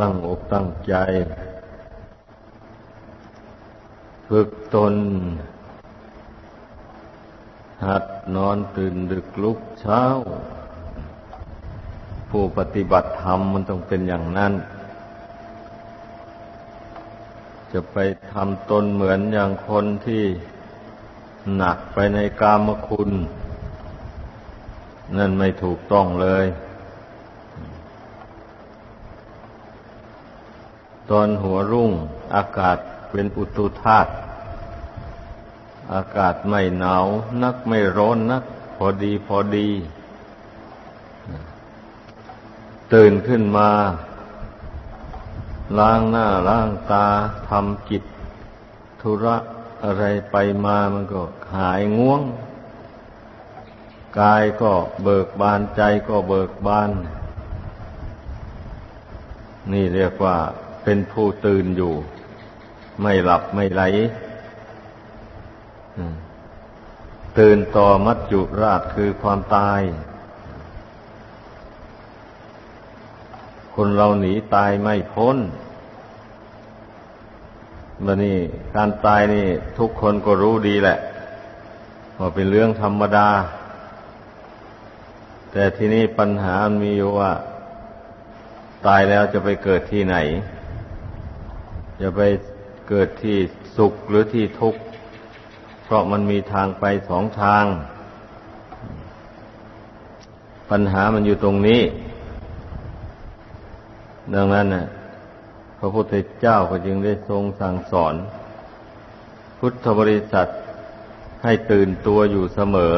ตั้งอกตั้งใจ ฝึกตน หัดนอนตื่นดึกลุกเช้า ผู้ปฏิบัติธรรมมันต้องเป็นอย่างนั้น จะไปทำตนเหมือนอย่างคนที่หนักไปในกามคุณ นั่นไม่ถูกต้องเลย ตอนหัวรุ่งอากาศเป็นอุตุธาตุอากาศไม่หนาวนักไม่ร้อนนัก พอดีพอดี ตื่นขึ้นมา ล้างหน้าล้างตาทำกิจธุระอะไรไปมามันก็หายง่วง กายก็เบิกบานใจก็เบิกบาน นี่เรียกว่า เป็นผู้ตื่นอยู่ ไม่หลับไม่ไหลตื่นต่อมัจจุราชคือความตาย คนเราหนีตายไม่พ้นบันนี้การตายนี่ ทุกคนก็รู้ดีแหละว่าเป็นเรื่องธรรมดา แต่ที่นี่ปัญหามีอยู่ว่า ตายแล้วจะไปเกิดที่ไหน จะไปเกิดที่สุขหรือที่ทุกข์ เพราะมันมีทางไปสองทาง ปัญหามันอยู่ตรงนี้ ดังนั้นนะพระพุทธเจ้าก็จึงได้ทรงสั่งสอน พุทธบริษัทให้ตื่นตัวอยู่เสมอ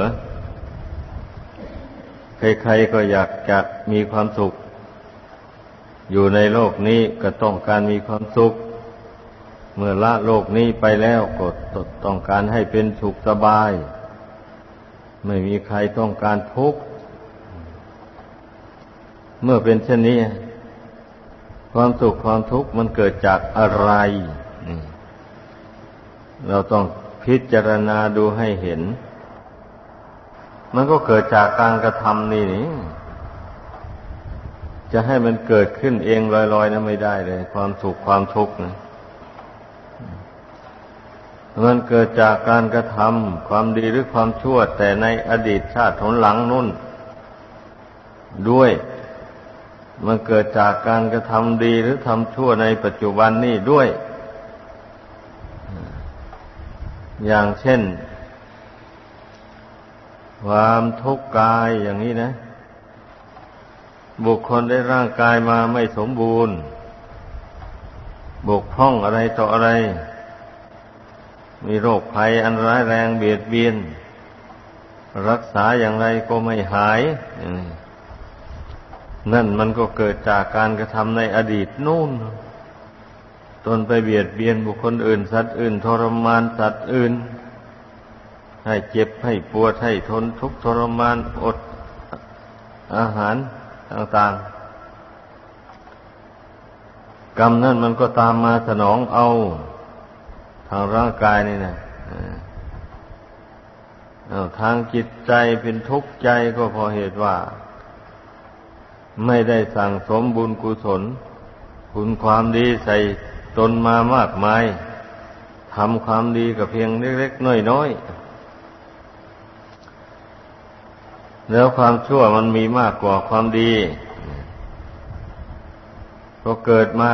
ใครๆก็อยากจะมีความสุข อยู่ในโลกนี้ก็ต้องการมีความสุข เมื่อละโลกนี้ไปแล้วก็ต้องการให้เป็นสุขสบาย ไม่มีใครต้องการทุกข์ เมื่อเป็นเช่นนี้ ความสุขความทุกข์มันเกิดจากอะไร เราต้องพิจารณาดูให้เห็น มันก็เกิดจากการกระทำนี่นี่จะให้มันเกิดขึ้นเองลอยๆนะไม่ได้เลย ความสุขความทุกข์นะ มันเกิดจากการกระทำความดีหรือความชั่วแต่ในอดีตชาติทนหลังนุ่น ด้วย มันเกิดจากการกระทำดีหรือทำชั่วในปัจจุบันนี้ด้วย อย่างเช่น ความทุกข์กายอย่างนี้นะ บุคคลได้ร่างกายมาไม่สมบูรณ์ บกพร่องอะไรต่ออะไร มีโรคภัยอันร้ายแรงเบียดเบียน รักษาอย่างไรก็ไม่หาย นั่นมันก็เกิดจากการกระทำในอดีตนู่น ตนไปเบียดเบียนบุคคลอื่น สัตว์อื่น ทรมานสัตว์อื่น ให้เจ็บให้ปวดให้ทนทุกข์ทรมานอดอาหารต่างๆ กรรมนั่นมันก็ตามมาสนองเอา ทางร่างกายนี่นะทางจิตใจเป็นทุกข์ใจก็เพราะเหตุว่า ไม่ได้สั่งสมบุญกุศล คุณความดีใส่ตนมามากมายทำความดีกับเพียงเล็กๆน้อยๆแล้วความชั่วมันมีมากกว่าความดีก็เกิดมา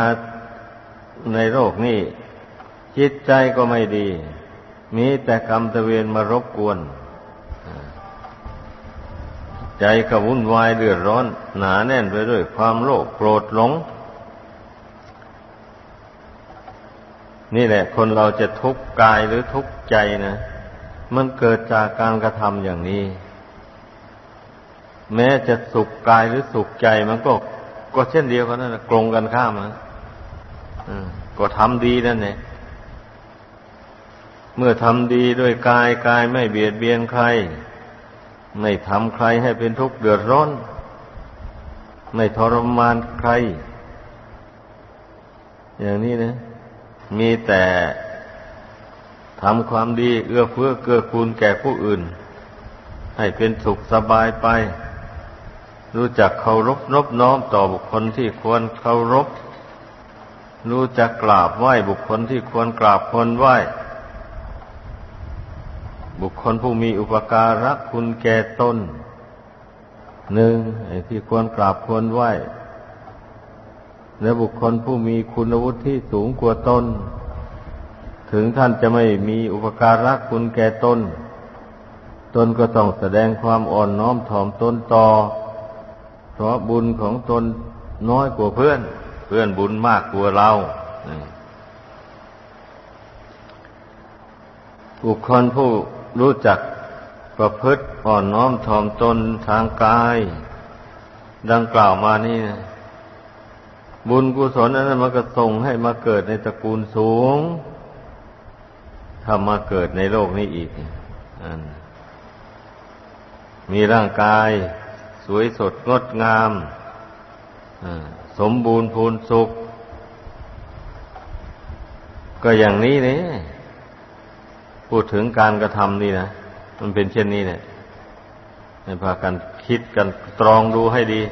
ในโลกนี้ จิตใจก็ไม่ดี มีแต่กรรมตะเวนมารบกวน ใจก็วุ่นวายเดือดร้อน หนาแน่นไปด้วยความโลภโกรธหลง นี่แหละ คนเราจะทุกข์กายหรือทุกข์ใจนะ มันเกิดจากการกระทำอย่างนี้ แม้จะสุขกายหรือสุขใจมันก็ก็เช่นเดียวกันนั่นกลงกันข้ามนะก็ทำดีนั่นเอง เมื่อทำดีด้วยกายกายไม่เบียดเบียนใคร ไม่ทำใครให้เป็นทุกข์เดือดร้อน ไม่ทรมานใคร อย่างนี้นะ มีแต่ทำความดีเอื้อเฟื้อเกื้อกูลแก่ผู้อื่น ให้เป็นสุขสบายไป รู้จักเคารพนบน้อมต่อบุคคลที่ควรเคารพ รู้จักกราบไหว้บุคคลที่ควรกราบควรไหว้ บุคคลผู้มีอุปการะคุณแก่ตนหนึ่งที่ควรกราบควรไหว้และบุคคลผู้มีคุณวุฒิที่สูงกว่าตนถึงท่านจะไม่มีอุปการะคุณแก่ตนตนก็ต้องแสดงความอ่อนน้อมถ่อมตนต่อ เพราะบุญของตนน้อยกว่าเพื่อน เพื่อนบุญมากกว่าเราบุคคลผู้ รู้จักประพฤติอ่อนน้อมถ่อมตนทางกาย ดังกล่าวมานี่บุญกุศลนั้นมันก็ส่งให้มาเกิดในตระกูลสูงถ้ามาเกิดในโลกนี้อีกมีร่างกายสวยสดงดงามสมบูรณ์พูนสุข ก็อย่างนี้นี่ พูดถึงการกระทำนี่นะมันเป็นเช่นนี้เนี่ยให้พากันคิดกันตรองดูให้ดี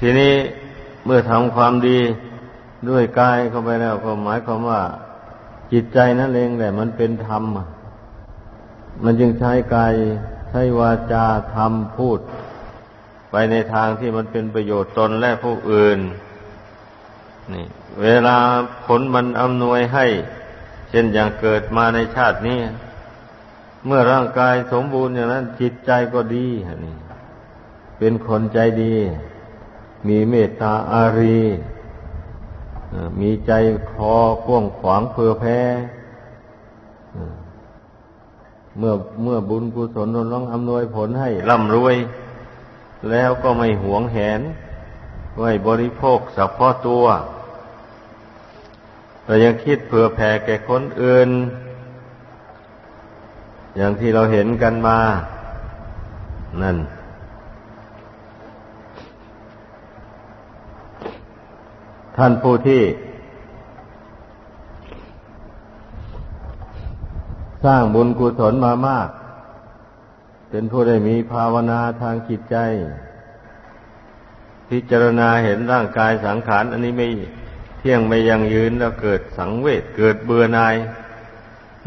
ทีนี้เมื่อทำความดีด้วยกายเข้าไปแล้วก็หมายความว่า จิตใจนั่นเองแหละมันเป็นธรรม มันจึงใช้กายใช้วาจาทำพูด ไปในทางที่มันเป็นประโยชน์ตนและผู้อื่น นี่ เวลาผลมันอำนวยให้ เช่นอย่างเกิดมาในชาตินี้ เมื่อร่างกายสมบูรณ์อย่างนั้น จิตใจก็ดีนี่เป็นคนใจดี มีเมตตาอารีมีใจคอกว้างขวางเพื่อแพ้เมื่อเมื่อบุญกุศลน้องอำนวยผลให้ร่ำรวย แล้วก็ไม่หวงแหนไว้บริโภคเฉพาะตัว แต่ยังคิดเผื่อแผ่แก่คนอื่น อย่างที่เราเห็นกันมา นั่น ท่านผู้ที่ สร้างบุญกุศลมามาก เป็นผู้ได้มีภาวนาทางจิตใจ พิจารณาเห็นร่างกายสังขาร อันนี้ไม่ เที่ยงไม่ยังยืนแล้วเกิดสังเวชเกิดเบื่อนาย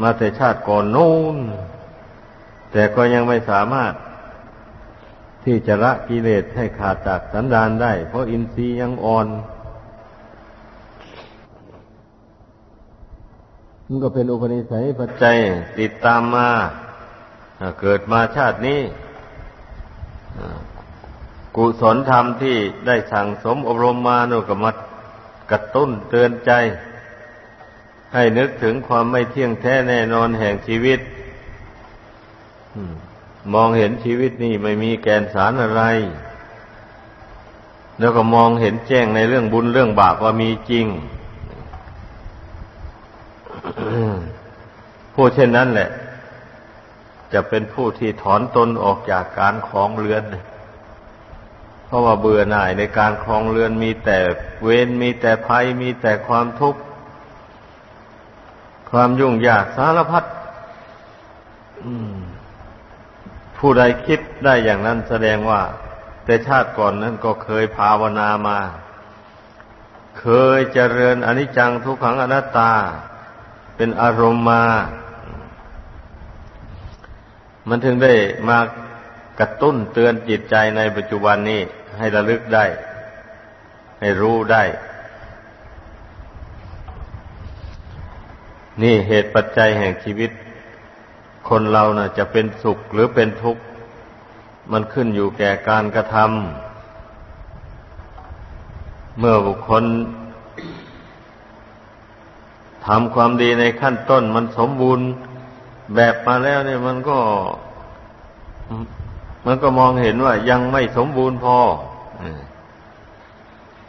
มาแต่ชาติก่อนโน้นแต่ก็ยังไม่สามารถ ที่จะละกิเลสให้ขาดจากสันดานได้ เพราะอินทรีย์ยังอ่อนมันก็เป็นอุปนิสัยปัจจัยติดตามมาเกิดมาชาตินี้กุศลธรรมที่ได้สั่งสมอบรมมาโน่ก็มา กระตุ้นเตือนใจ ให้นึกถึงความไม่เที่ยงแท้แน่นอนแห่งชีวิตมองเห็นชีวิตนี่ไม่มีแกนสารอะไร แล้วก็มองเห็นแจ้งในเรื่องบุญเรื่องบาปว่ามีจริงผู้เช่นนั้นแหละ จะเป็นผู้ที่ถอนตนออกจากการคลองเรือนเพ ราะว่าเบื่อหน่ายในการคลองเรือนมีแต่เวรมีแต่ภัยมีแต่ความทุกข์ ความยุ่งยากสารพัดผู้ใดคิดได้อย่างนั้นแสดงว่า แต่ชาติก่อนนั้นก็เคยภาวนามา เคยเจริญอนิจจังทุกขังอนัตตา เป็นอารมณ์มา มันถึงได้มากระตุ้นเตือนจิตใจในปัจจุบันนี้ ให้ระลึกได้ ให้รู้ได้ นี่เหตุปัจจัยแห่งชีวิต คนเรานะ่ะ จะเป็นสุขหรือเป็นทุกข์ มันขึ้นอยู่แก่การกระทำเมื่อบุคคลทำความดีในขั้นต้นมันสมบูรณ์แบบมาแล้วเนี่ยมันก็ มันก็มองเห็นว่ายังไม่สมบูรณ์พอ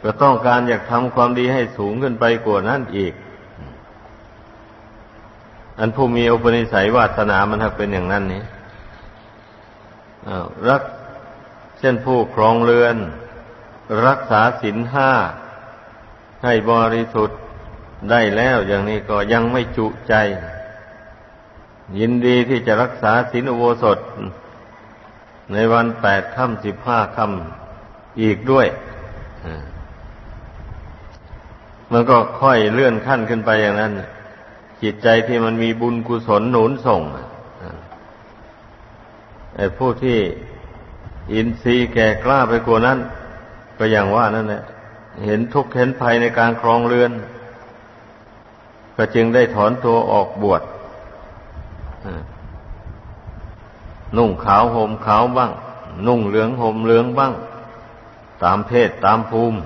ก็ต้องการอยากทำความดีให้สูงขึ้นไปกว่านั้นอีก อันผู้มีอุปนิสัยวาสนามันถ้าเป็นอย่างนั้นนี่รักเช่นผู้ครองเรือน รักษาศีลห้าให้บริสุทธิ์ได้แล้วอย่างนี้ก็ยังไม่จุใจ ยินดีที่จะรักษาศีลอุโบสถ ในวันแปดค่ำสิบห้าค่ำอีกด้วยมันก็ค่อยเลื่อนขั้นขึ้นไปอย่างนั้น จิตใจที่มันมีบุญกุศลหนุนส่งไอ้ผู้ที่อินทรีย์แก่กล้าไปกว่านั้น ก็อย่างว่านั่นแหละเห็นทุกข์เห็นภัยในการครองเรือน ก็จึงได้ถอนตัวออกบวช นุ่งขาวห่มขาวบ้าง นุ่งเหลืองห่มเหลืองบ้าง ตามเพศตามภูมิ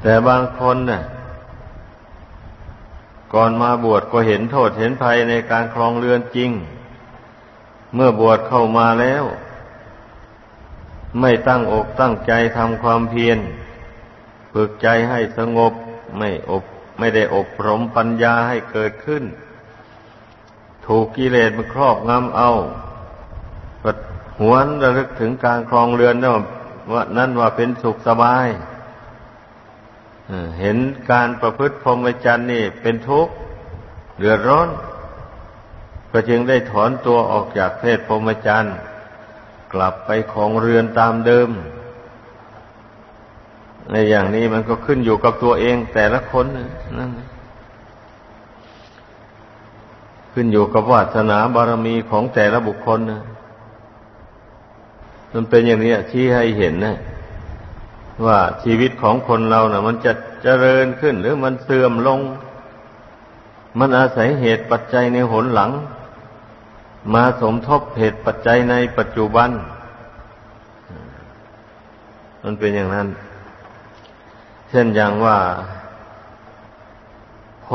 แต่บางคนน่ะก่อนมาบวชก็เห็นโทษเห็นภัยในการครองเรือนจริง เมื่อบวชเข้ามาแล้ว ไม่ตั้งอกตั้งใจทำความเพียรฝึกใจให้สงบไม่อบไม่ได้อบรมปัญญาให้เกิดขึ้น ถูกกิเลสมันครอบงำเอาหวนระลึกถึงการครองเรือนว่านั่นว่าเป็นสุขสบายเห็นการประพฤติพรหมจรรย์นี่เป็นทุกข์เดือดร้อน ก็จึงได้ถอนตัวออกจากเพศพรหมจรรย์กลับไปของเรือนตามเดิม ในอย่างนี้มันก็ขึ้นอยู่กับตัวเองแต่ละคนนั่น ขึ้นอยู่กับวาสนาบารมีของแต่ละบุคคลนะมันเป็นอย่างนี้ชี้ให้เห็นนะว่าชีวิตของคนเรานะ่ะ มันจะเจริญขึ้น หรือมันเสื่อมลง มันอาศัยเหตุปัจจัยในหนหลัง มาสมทบเหตุปัจจัยในปัจจุบัน มันเป็นอย่างนั้น เช่นอย่างว่า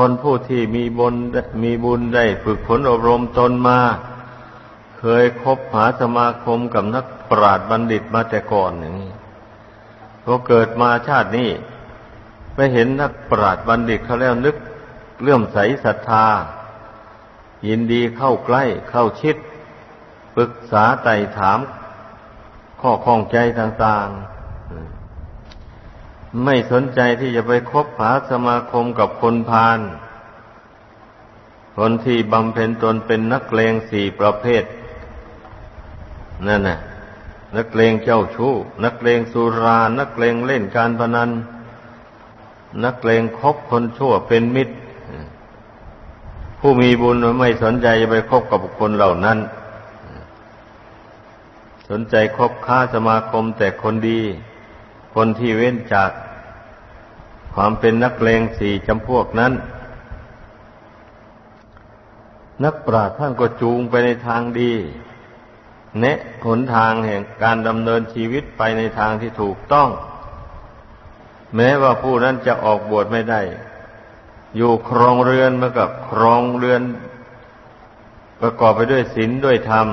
คนผู้ที่มีบุญมีบุญได้ฝึกฝนอบรมตนมา เคยคบหาสมาคมกับนักปราชญ์บัณฑิตมาแต่ก่อนอย่งพอเกิดมาชาตินี้ไปเห็นนักปราชญ์บัณฑิตเขาแล้วนึกเลื่อมใสศรัทธา ยินดีเข้าใกล้เข้าชิดปรึกษาไต่ถาม ข้อข้องใจต่าง ๆ ไม่สนใจที่จะไปคบหาสมาคมกับคนพาลคนที่บำเพ็ญตนเป็นนักเลงสี่ประเภท นั่นน่ะ นักเลงเจ้าชู้ นักเลงสุรา นักเลงเล่นการพนัน นักเลงคบคนชั่วเป็นมิตร ผู้มีบุญไม่สนใจจะไปคบกับคนเหล่านั้น สนใจคบค้าสมาคมแต่คนดี คนที่เว้นจากความเป็นนักเลงสี่จำพวกนั้น นักปราชญ์ท่านก็จูงไปในทางดี แนะหนทางแห่งการดำเนินชีวิตไปในทางที่ถูกต้อง แม้ว่าผู้นั้นจะออกบวชไม่ได้ อยู่ครองเรือนมากับครองเรือน ประกอบไปด้วยศีลด้วยธรรม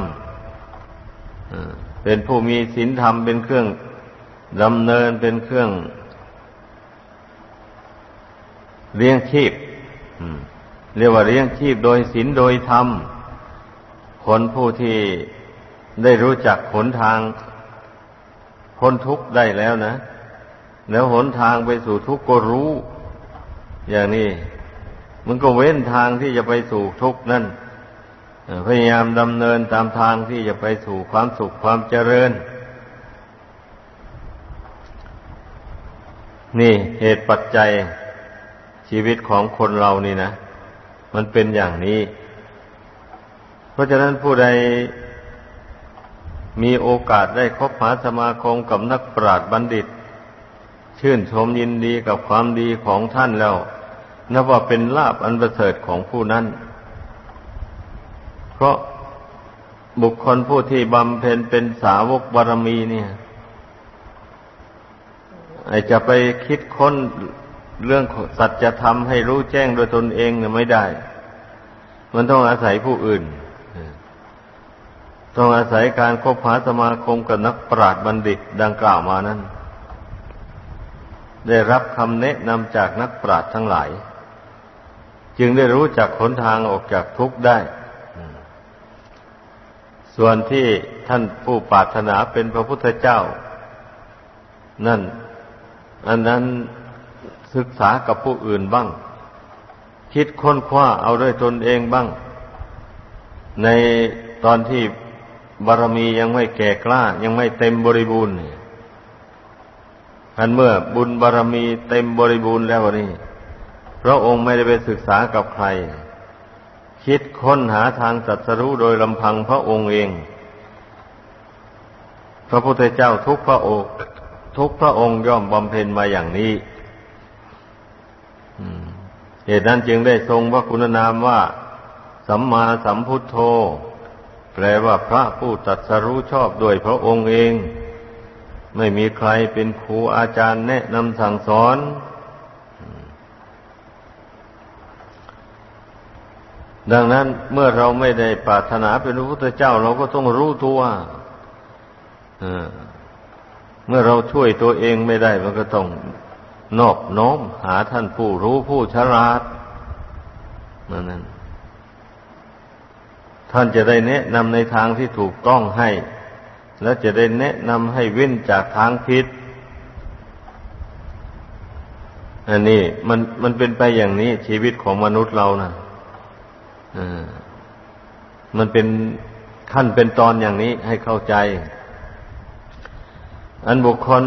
เป็นผู้มีศีลธรรมเป็นเครื่อง ดำเนินเป็นเครื่องเลี้ยงชีพเรียกว่าเลี้ยงชีพโดยศีลโดยธรรม คนผู้ที่ได้รู้จักหนทางพ้นทุกข์ได้แล้วนะ แล้วหนทางไปสู่ทุกข์ก็รู้ อย่างนี้ มันก็เว้นทางที่จะไปสู่ทุกข์นั่นพยายามดำเนินตามทางที่จะไปสู่ความสุขความเจริญ นี่เหตุปัจจัยชีวิตของคนเรานี่นะ มันเป็นอย่างนี้ เพราะฉะนั้นผู้ใดมีโอกาสได้คบหาสมาคมกับนักปราชญ์บัณฑิต ชื่นชมยินดีกับความดีของท่านแล้ว นับว่าเป็นลาบอันประเสริฐของผู้นั้น เพราะบุคคลผู้ที่บำเพ็ญเป็นสาวกบารมีเนี่ย ไอจะไปคิดค้นเรื่องสัจธรรมให้รู้แจ้งโดยตนเองเนี่ยไม่ได้ มันต้องอาศัยผู้อื่น ต้องอาศัยการคบหาสมาคมกับนักปราชญ์บัณฑิตดังกล่าวมานั้น ได้รับคำแนะนำจากนักปราชญ์ทั้งหลาย จึงได้รู้จักหนทางออกจากทุกข์ได้ ส่วนที่ท่านผู้ปรารถนาเป็นพระพุทธเจ้า นั่น อันนั้นศึกษากับผู้อื่นบ้าง คิดค้นคว้าเอาด้วยตนเองบ้าง ในตอนที่บารมียังไม่แก่กล้า ยังไม่เต็มบริบูรณ์อันเมื่อบุญบารมีเต็มบริบูรณ์แล้วนี่พระองค์ไม่ได้ไปศึกษากับใคร คิดค้นหาทางตัดสรู้โดยลำพังพระองค์เอง พระพุทธเจ้าทุกพระองค์ ทุกพระองค์ย่อมบำเพ็ญมาอย่างนี้เหตุนั้นจึงได้ทรงพระคุณนามว่า สัมมาสัมพุทโธ แปลว่าพระผู้ตัดสรู้ชอบด้วยพระองค์เอง ไม่มีใครเป็นครูอาจารย์แนะนำสั่งสอนดังนั้นเมื่อเราไม่ได้ปรารถนาเป็นพระพุทธเจ้า เราก็ต้องรู้ตัว เมื่อเราช่วยตัวเองไม่ได้ มันก็ต้องนอบน้อมหาท่านผู้รู้ผู้ฉลาดนั่นนั้นท่านจะได้แนะนำในทางที่ถูกต้องให้ และจะได้แนะนำให้เว้นจากทางผิดอันนี้มันมันเป็นไปอย่างนี้ชีวิตของมนุษย์เรานะอ่ามันเป็นขั้นเป็นตอนอย่างนี้ให้เข้าใจ อันบุคคล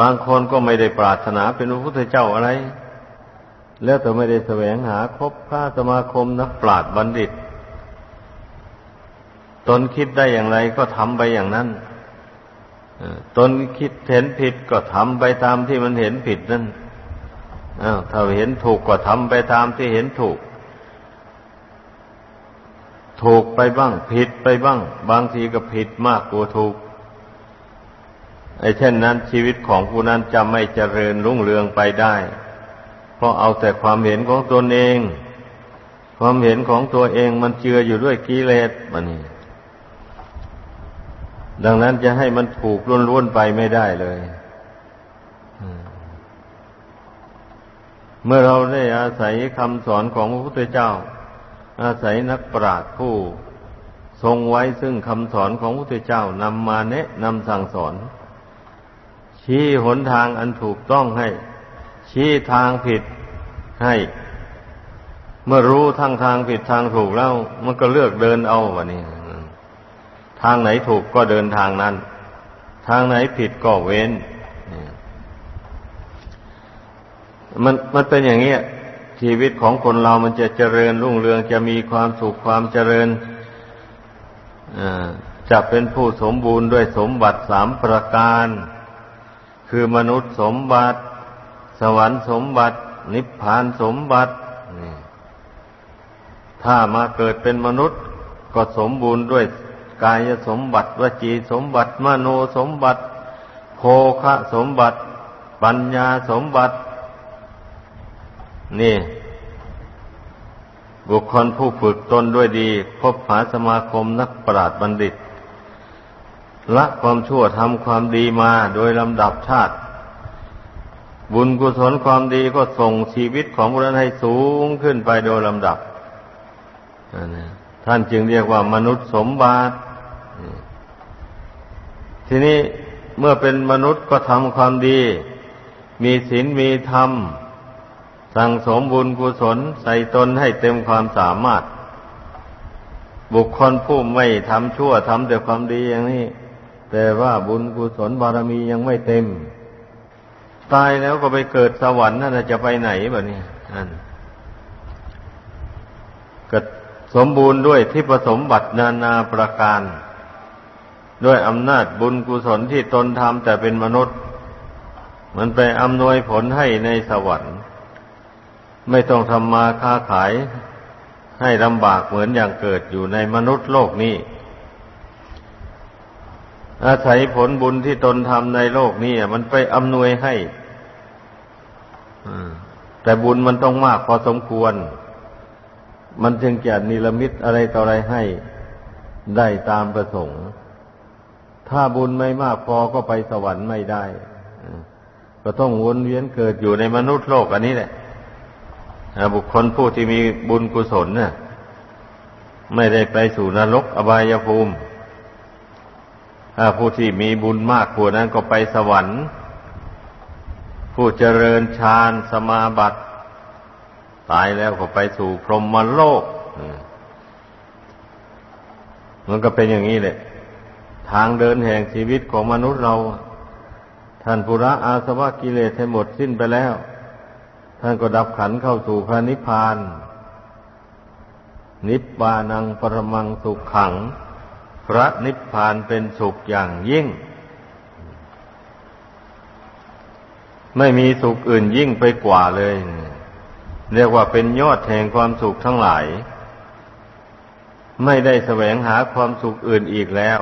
บางคนก็ไม่ได้ปรารถนาเป็นพระพุทธเจ้าอะไร แล้วแต่ไม่ได้แสวงหาคบค้าสมาคมนักปราชญ์บัณฑิต ตนคิดได้อย่างไรก็ทำไปอย่างนั้นตนคิดเห็นผิดก็ทำไปตามที่มันเห็นผิดนั่นอ้าวถ้าเห็นถูกก็ทำไปตามที่เห็นถูก ถูกไปบ้าง ผิดไปบ้าง บางทีก็ผิดมากกว่าถูกไอ้เช่นนั้นชีวิตของผู้นั้นจะไม่เจริญรุ่งเรืองไปได้ เพราะเอาแต่ความเห็นของตนเอง ความเห็นของตัวเองมันเจืออยู่ด้วยกิเลสมันนี่ดังนั้นจะให้มันถูกล้วนๆไปไม่ได้เลยเมื่อเราได้อาศัยคำสอนของพระพุทธเจ้า อาศัยนักปราชญ์ผู้ ทรงไว้ซึ่งคำสอนของพระพุทธเจ้านำมาแนะนำสั่งสอน ชี้หนทางอันถูกต้องให้ ชี้ทางผิดให้ เมื่อรู้ทั้งทางผิดทางถูกแล้ว มันก็เลือกเดินเอาวะนี่ทางไหนถูกก็เดินทางนั้น ทางไหนผิดก็เว้น มันมันเป็นอย่างนี้ ชีวิตของคนเรามันจะเจริญรุ่งเรืองจะมีความสุขความเจริญจะเป็นผู้สมบูรณ์ด้วยสมบัติสามประการ คือมนุษย์สมบัติ สวรรค์สมบัติ นิพพานสมบัติถ้ามาเกิดเป็นมนุษย์ก็สมบูรณ์ด้วยกายสมบัติวจีสมบัติ มโนสมบัติโภคะสมบัติ ปัญญาสมบัติ นี่ บุคคลผู้ฝึกตนด้วยดี พบหาสมาคมนักปราชญ์บัณฑิต ละความชั่วทำความดีมาโดยลำดับชาติ บุญกุศลความดีก็ส่งชีวิตของบุรุษให้สูงขึ้นไปโดยลำดับ ท่านจึงเรียกว่ามนุษย์สมบัติทีนี้เมื่อเป็นมนุษย์ก็ทำความดี มีศีลมีธรรม สั่งสมบุญกุศลใส่ตนให้เต็มความสามารถ บุคคลผู้ไม่ทำชั่วทำแต่ความดีอย่างนี้ แต่ว่าบุญกุศลบารมียังไม่เต็ม ตายแล้วก็ไปเกิดสวรรค์นั่นจะไปไหนแบ้านี้นั่นก็สมบูรณ์ด้วยที่ผสมบัตินานาประการ ด้วยอำนาจบุญกุศลที่ตนทำแต่เป็นมนุษย์ มันไปอำนวยผลให้ในสวรรค์ ไม่ต้องทำมาค้าขายให้ลำบากเหมือนอย่างเกิดอยู่ในมนุษย์โลกนี้ อาศัยผลบุญที่ตนทำในโลกนี้มันไปอำนวยให้แต่บุญมันต้องมากพอสมควร มันจึงจะนิรมิตอะไรต่ออะไรให้ได้ตามประสงค์ ถ้าบุญไม่มากพอก็ไปสวรรค์ไม่ได้ ก็ต้องวนเวียนเกิดอยู่ในมนุษย์โลกอันนี้แหละ บุคคลผู้ที่มีบุญกุศลเนี่ยไม่ได้ไปสู่นรกอบายภูมิผู้ที่มีบุญมากกว่านั้นก็ไปสวรรค์ ผู้เจริญฌานสมาบัติ ตายแล้วก็ไปสู่พรหมโลก มันก็เป็นอย่างนี้แหละ ทางเดินแห่งชีวิตของมนุษย์เรา ท่านปุระอาสวะกิเลสให้หมดสิ้นไปแล้ว ท่านก็ดับขันเข้าสู่พระนิพพาน นิพพานังปรมังสุขขัง พระนิพพานเป็นสุขอย่างยิ่ง ไม่มีสุขอื่นยิ่งไปกว่าเลย เรียกว่าเป็นยอดแห่งความสุขทั้งหลาย ไม่ได้แสวงหาความสุขอื่นอีกแล้ว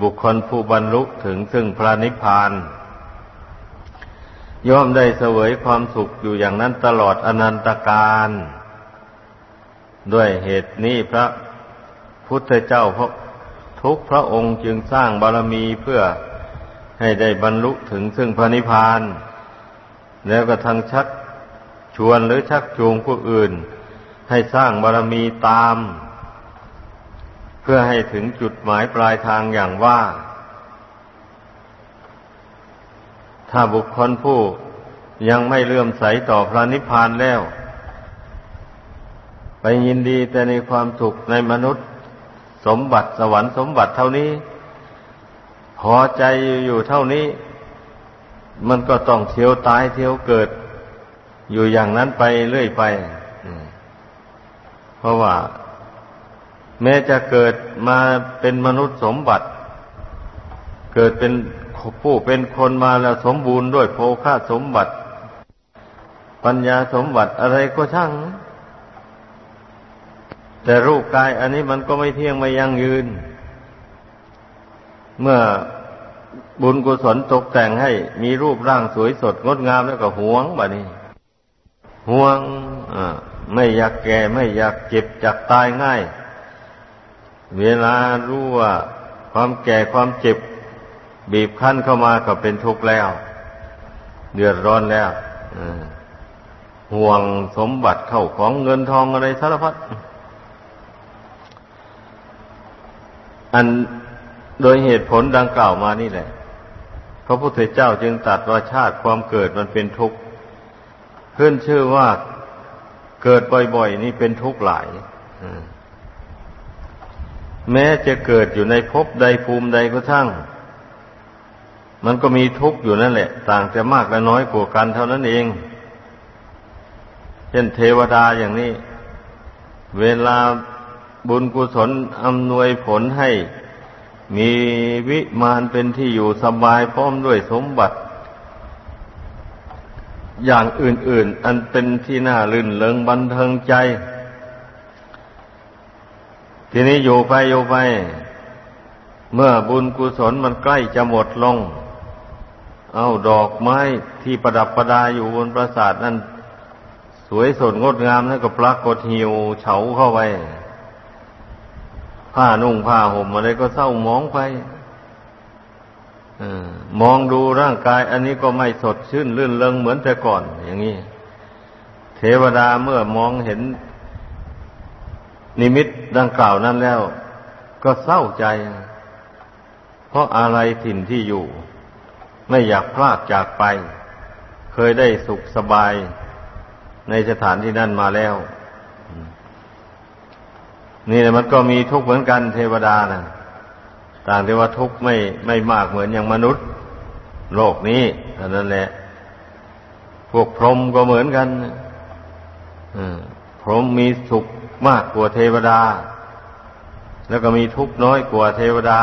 บุคคลผู้บรรลุถึงซึ่งพระนิพพาน ย่อมได้เสวยความสุขอยู่อย่างนั้นตลอดอนันตการ ด้วยเหตุนี้พระพุทธเจ้าพทุกพระองค์จึงสร้างบารมีเพื่อให้ได้บรรลุถึงซึ่งพระนิพพาน แล้วก็ทางชักชวนหรือชักจูงผู้อื่น ให้สร้างบารมีตาม เพื่อให้ถึงจุดหมายปลายทางอย่างว่า ถ้าบุคคลผู้ยังไม่เลื่อมใสต่อพระนิพพานแล้ว ไปยินดีแต่ในความสุขในมนุษย์ สมบัติสวรรค์สมบัติเท่านี้ พอใจอยู่เท่านี้ มันก็ต้องเที่ยวตายเที่ยวเกิด อยู่อย่างนั้นไปเรื่อยไป เพราะว่า แม้จะเกิดมาเป็นมนุษย์สมบัติ เกิดเป็น ผู้เป็นคนมาแล้วสมบูรณ์ด้วยโภคาสมบัติ ปัญญาสมบัติอะไรก็ช่าง แต่รูปกายอันนี้มันก็ไม่เที่ยงไม่ยั่งยืน เมื่อบุญกุศลตกแต่งให้มีรูปร่างสวยสดงดงามแล้วก็หวงบะนี้หวงไม่อยากแก่ไม่อยากเจ็บจากตายง่าย เวลารู้ว่าความแก่ความเจ็บ บีบคั้นเข้ามาก็เป็นทุกข์แล้ว เดือดร้อนแล้วห่วงสมบัติเข้าของเงินทองอะไรสารพัดอันโดยเหตุผลดังกล่าวมานี่แหละ พระพุทธเจ้าจึงตัดว่าชาติความเกิดมันเป็นทุกข์ขึ้นชื่อว่าเกิดบ่อยๆ นี่เป็นทุกข์หลายแม้จะเกิดอยู่ในภพใดภูมิใดก็ช่าง มันก็มีทุกข์อยู่นั่นแหละ ต่างจะมากและน้อยกว่ากันเท่านั้นเอง เช่นเทวดาอย่างนี้ เวลาบุญกุศลอำนวยผลให้ มีวิมานเป็นที่อยู่สบายพร้อมด้วยสมบัติ อย่างอื่น ๆ อันเป็นที่น่าลื่นเลิงบันเทิงใจ ทีนี้อยู่ไปอยู่ไปเมื่อบุญกุศลมันใกล้จะหมดลง เอาดอกไม้ที่ประดับประดาอยู่บนปราสาทนั้นสวยสดงดงามนั่นก็ปรากฏหิวเฉาเข้าไปผ้านุ่งผ้าห่มอะไรก็เศร้ามองไปอมองดูร่างกาย อันนี้ก็ไม่สดชื่นลื่นเริงเหมือนแต่ก่อน อย่างนี้เทวดาเมื่อมองเห็น นิมิตดังกล่าวนั้นแล้ว ก็เศร้าใจ เพราะอะไรถิ่นที่อยู่ ไม่อยากพลากจากไป เคยได้สุขสบายในสถานที่นั่นมาแล้ว นี่แหละมันก็มีทุกข์เหมือนกันเทวดานะต่างแต่ว่าทุกข์ไม่ไม่มากเหมือนอย่างมนุษย์ โลกนี้เท่านั้นแหละ พวกพรหมก็เหมือนกันพรหมมีสุขมากกว่าเทวดา แล้วก็มีทุกข์น้อยกว่าเทวดา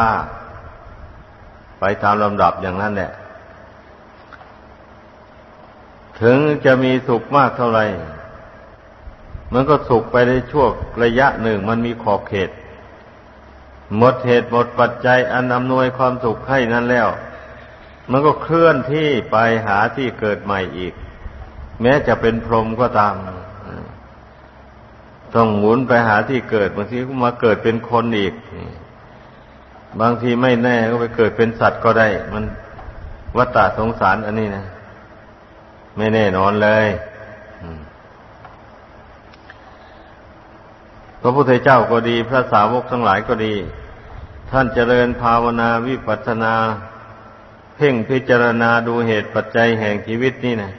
ไปตามลำดับอย่างนั้นแหละ ถึงจะมีสุขมากเท่าไหร่ มันก็สุขไปในช่วงระยะหนึ่งมันมีขอบเขต หมดเหตุหมดปัจจัยอันอำนวยความสุขให้นั้นแล้ว มันก็เคลื่อนที่ไปหาที่เกิดใหม่อีก แม้จะเป็นพรหมก็ตาม ต้องหมุนไปหาที่เกิดบางทีก็มาเกิดเป็นคนอีก บางทีไม่แน่ก็ไปเกิดเป็นสัตว์ก็ได้ มันวัฏฏะสงสารอันนี้นะ ไม่แน่นอนเลยพระพุทธเจ้าก็ดี พระสาวกทั้งหลายก็ดี ท่านเจริญภาวนาวิปัสนา เพ่งพิจารณาดูเหตุปัจจัยแห่งชีวิตนี่นะ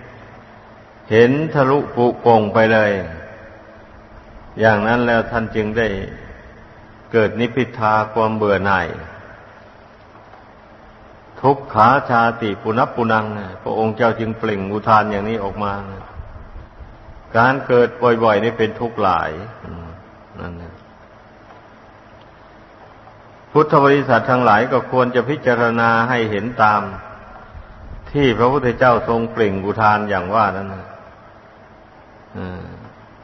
เห็นทะลุปุโป่งไปเลย อย่างนั้นแล้วท่านจึงได้เกิดนิพพิทาความเบื่อหน่าย ทุกขาชาติปุนับปุนังพระองค์เจ้าจึงเปล่งอุทานอย่างนี้ออกมา การเกิดบ่อยๆนี่เป็นทุกข์หลายนั่นนะพุทธบริษัททั้งหลายก็ควรจะพิจารณาให้เห็นตาม ที่พระพุทธเจ้าทรงเปล่งอุทานอย่างว่านั้นนะ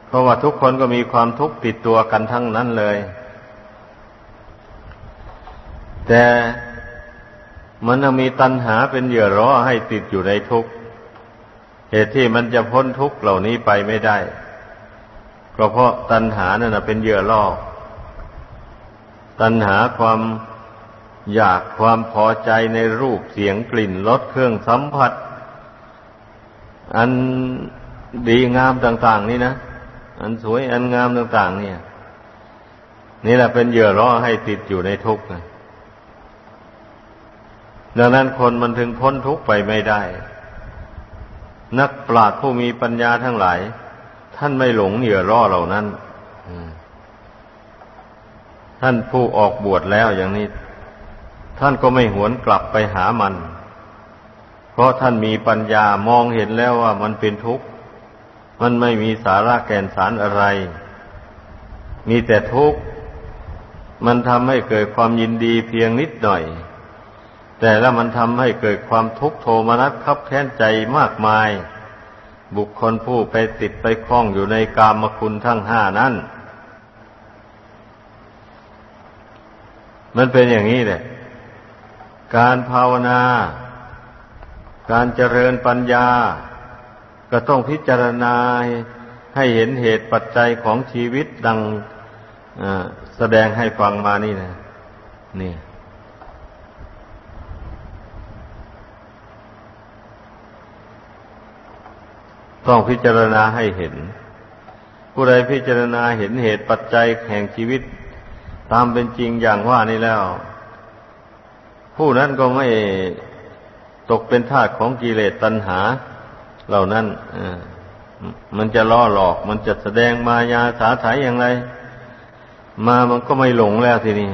เพราะว่าทุกคนก็มีความทุกข์ติดตัวกันทั้งนั้นเลย แต่ มันมีตัณหาเป็นเหยื่อร้อให้ติดอยู่ในทุกข์เหตุที่มันจะพ้นทุกข์เหล่านี้ไปไม่ได้ ก็เพราะตัณหานั่นเป็นเหยื่อล่อ ตัณหาความอยากความพอใจในรูปเสียงกลิ่นรสเครื่องสัมผัส อันดีงามต่าง ๆ นี่นะ อันสวยอันงามต่าง ๆ เนี่ย นี่แหละเป็นเหยื่อล่อให้ติดอยู่ในทุกข์ ดังนั้นคนมันถึงพ้นทุกข์ไปไม่ได้ นักปราชญ์ผู้มีปัญญาทั้งหลาย ท่านไม่หลงเหยื่อร่อเหล่านั้นท่านผู้ออกบวชแล้วอย่างนี้ ท่านก็ไม่หวนกลับไปหามัน เพราะท่านมีปัญญามองเห็นแล้วว่ามันเป็นทุกข์ มันไม่มีสาระแก่นสารอะไร มีแต่ทุกข์ มันทำให้เกิดความยินดีเพียงนิดหน่อย แต่แล้วมันทำให้เกิดความทุกข์โทมนัสคับแค้นใจมากมาย บุคคลผู้ไปติดไปคล้องอยู่ในกามคุณทั้งห้านั้น มันเป็นอย่างนี้แหละ การภาวนา การเจริญปัญญา ก็ต้องพิจารณาให้เห็นเหตุปัจจัยของชีวิตดังแสดงให้ฟังมานี่นะ นี่ ต้องพิจารณาให้เห็น ผู้ใดพิจารณาเห็นเหตุปัจจัยแห่งชีวิต ตามเป็นจริงอย่างว่านี้แล้ว ผู้นั้นก็ไม่ตกเป็นทาสของกิเลสตัณหา เหล่านั้นมันจะล่อหลอก มันจะแสดงมายาสาถายอย่างไร มามันก็ไม่หลงแล้วทีนี้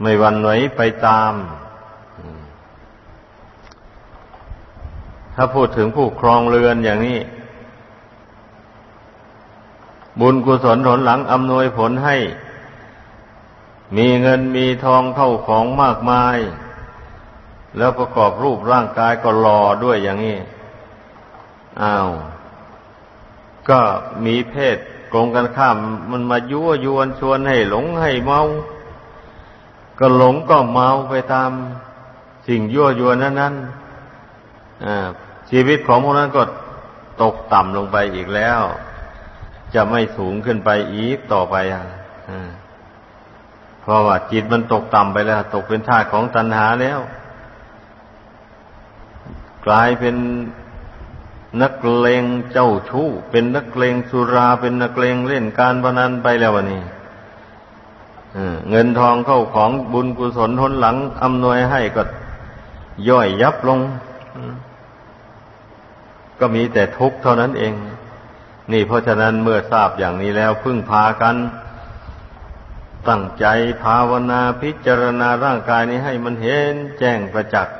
ไม่วันไหวไปตาม ถ้าพูดถึงผู้ครองเรือนอย่างนี้ บุญกุศลหนหลังอำนวยผลให้ มีเงินมีทองเข้าของมากมาย แล้วประกอบรูปร่างกายก็หล่อด้วยอย่างนี้ อ้าว ก็มีเพศกงกันข้ามมันมายั่วยวนชวนให้หลงให้เมา ก็หลงก็เมาไปตามสิ่งยั่วยวนนั้นนั้น ชีวิตของพวกนั้นก็ตกต่ำลงไปอีกแล้ว จะไม่สูงขึ้นไปอีกต่อไปอะเพราะว่าจิตมันตกต่ำไปแล้ว ตกเป็นทาสของตัณหาแล้ว กลายเป็นนักเลงเจ้าชู้ เป็นนักเลงสุราเป็นนักเลงเล่นการพนันไปแล้ววันนี้เงินทองเข้าของบุญกุศลทนหลังอำนวยให้ก็ย่อยยับลง ก็มีแต่ทุกข์เท่านั้นเอง นี่เพราะฉะนั้นเมื่อทราบอย่างนี้แล้วพึ่งพากัน ตั้งใจภาวนาพิจารณาร่างกายนี้ให้มันเห็นแจ้งประจักษ์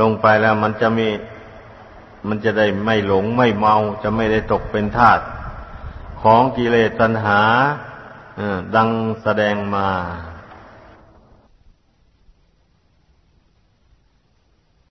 ลงไปแล้วมันจะมีมันจะได้ไม่หลงไม่เมา จะไม่ได้ตกเป็นทาสของกิเลสตัณหาดังแสดงมา